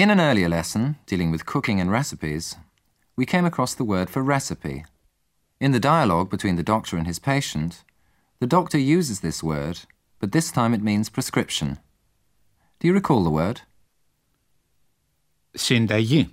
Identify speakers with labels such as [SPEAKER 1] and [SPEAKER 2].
[SPEAKER 1] In an earlier lesson, dealing with cooking and recipes, we came across the word for recipe. In the dialogue between the doctor and his patient, the doctor uses this word, but this time it means prescription. Do you recall the word?
[SPEAKER 2] Συνταγή.